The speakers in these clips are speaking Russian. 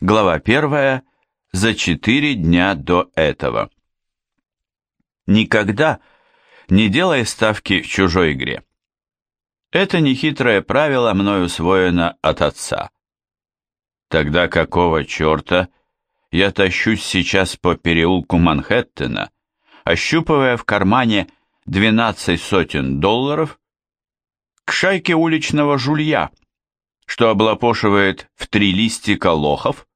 Глава 1. За четыре дня до этого. Никогда не делай ставки в чужой игре. Это нехитрое правило мною усвоено от отца. Тогда какого черта я тащусь сейчас по переулку Манхэттена, ощупывая в кармане 12 сотен долларов к шайке уличного жулья, что облапошивает в три листика лохов?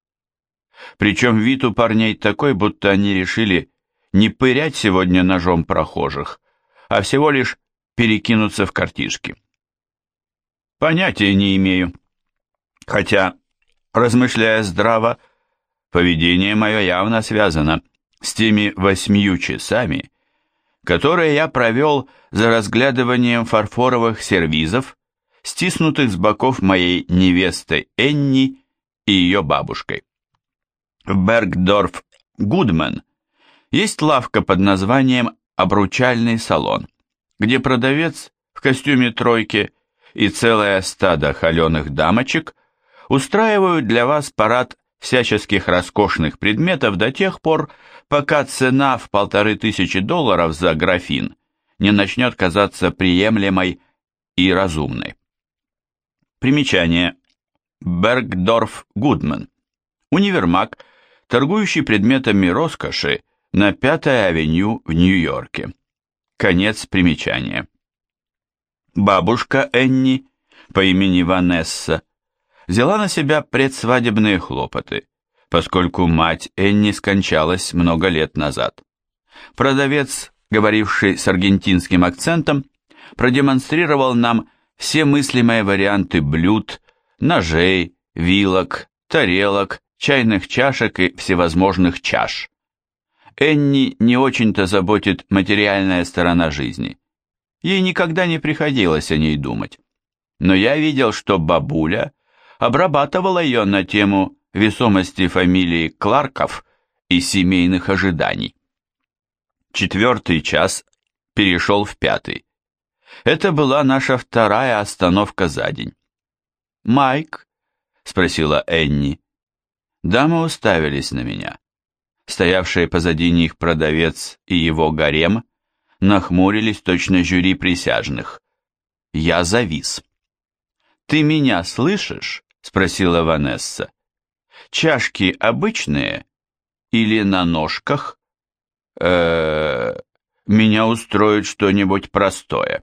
Причем вид у парней такой, будто они решили не пырять сегодня ножом прохожих, а всего лишь перекинуться в картишки. Понятия не имею. Хотя, размышляя здраво, поведение мое явно связано с теми восьмию часами, которые я провел за разглядыванием фарфоровых сервизов, стиснутых с боков моей невестой Энни и ее бабушкой. В Бергдорф Гудман есть лавка под названием «Обручальный салон», где продавец в костюме тройки и целое стадо холеных дамочек устраивают для вас парад всяческих роскошных предметов до тех пор, пока цена в полторы тысячи долларов за графин не начнет казаться приемлемой и разумной. Примечание. Бергдорф Гудман. Универмаг, торгующий предметами роскоши на 5-й авеню в Нью-Йорке. Конец примечания. Бабушка Энни по имени Ванесса взяла на себя предсвадебные хлопоты, поскольку мать Энни скончалась много лет назад. Продавец, говоривший с аргентинским акцентом, продемонстрировал нам все мыслимые варианты блюд, ножей, вилок, тарелок, чайных чашек и всевозможных чаш. Энни не очень-то заботит материальная сторона жизни. Ей никогда не приходилось о ней думать. Но я видел, что бабуля обрабатывала ее на тему весомости фамилии Кларков и семейных ожиданий. Четвертый час перешел в пятый. Это была наша вторая остановка за день. «Майк?» — спросила Энни. Дамы уставились на меня. Стоявшие позади них продавец и его гарем нахмурились точно жюри присяжных. Я завис. «Ты меня слышишь?» — спросила Ванесса. «Чашки обычные или на ножках?» э, -э меня устроит что-нибудь простое».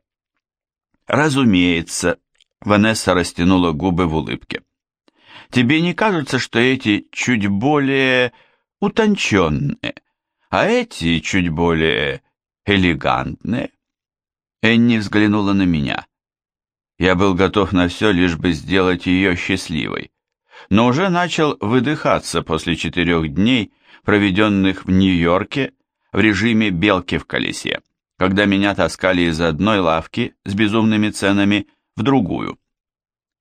«Разумеется», — Ванесса растянула губы в улыбке. «Тебе не кажется, что эти чуть более утонченные, а эти чуть более элегантные?» Энни взглянула на меня. Я был готов на все, лишь бы сделать ее счастливой, но уже начал выдыхаться после четырех дней, проведенных в Нью-Йорке в режиме белки в колесе когда меня таскали из одной лавки с безумными ценами в другую.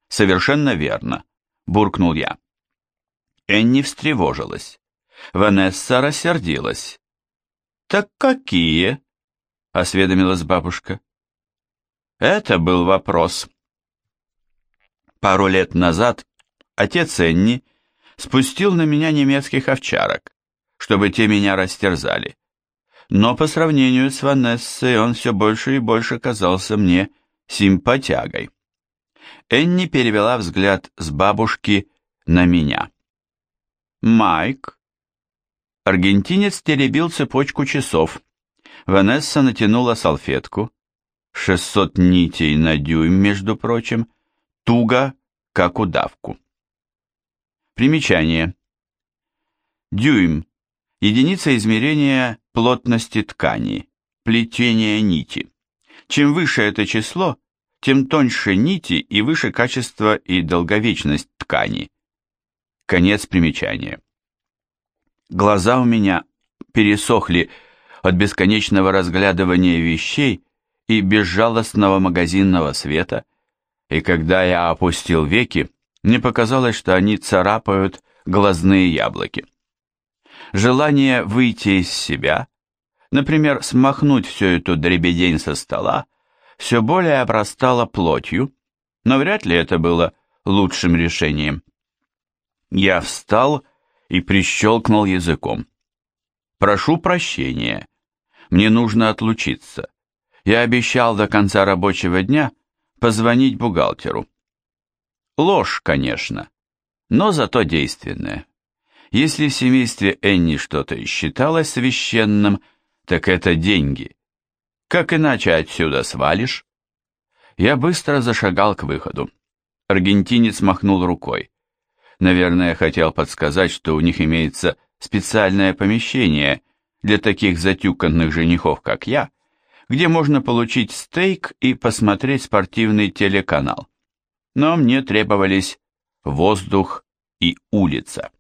«Совершенно верно», — буркнул я. Энни встревожилась. Ванесса рассердилась. «Так какие?» — осведомилась бабушка. Это был вопрос. Пару лет назад отец Энни спустил на меня немецких овчарок, чтобы те меня растерзали но по сравнению с Ванессой он все больше и больше казался мне симпатягой. Энни перевела взгляд с бабушки на меня. «Майк?» Аргентинец теребил цепочку часов. Ванесса натянула салфетку. Шестьсот нитей на дюйм, между прочим, туго, как удавку. Примечание. Дюйм единица измерения плотности ткани, плетения нити. Чем выше это число, тем тоньше нити и выше качество и долговечность ткани. Конец примечания. Глаза у меня пересохли от бесконечного разглядывания вещей и безжалостного магазинного света, и когда я опустил веки, мне показалось, что они царапают глазные яблоки. Желание выйти из себя, например, смахнуть всю эту дребедень со стола, все более обрастало плотью, но вряд ли это было лучшим решением. Я встал и прищелкнул языком. «Прошу прощения. Мне нужно отлучиться. Я обещал до конца рабочего дня позвонить бухгалтеру». Ложь, конечно, но зато действенная. Если в семействе Энни что-то считалось священным, так это деньги. Как иначе отсюда свалишь? Я быстро зашагал к выходу. Аргентинец махнул рукой. Наверное, хотел подсказать, что у них имеется специальное помещение для таких затюканных женихов, как я, где можно получить стейк и посмотреть спортивный телеканал. Но мне требовались воздух и улица.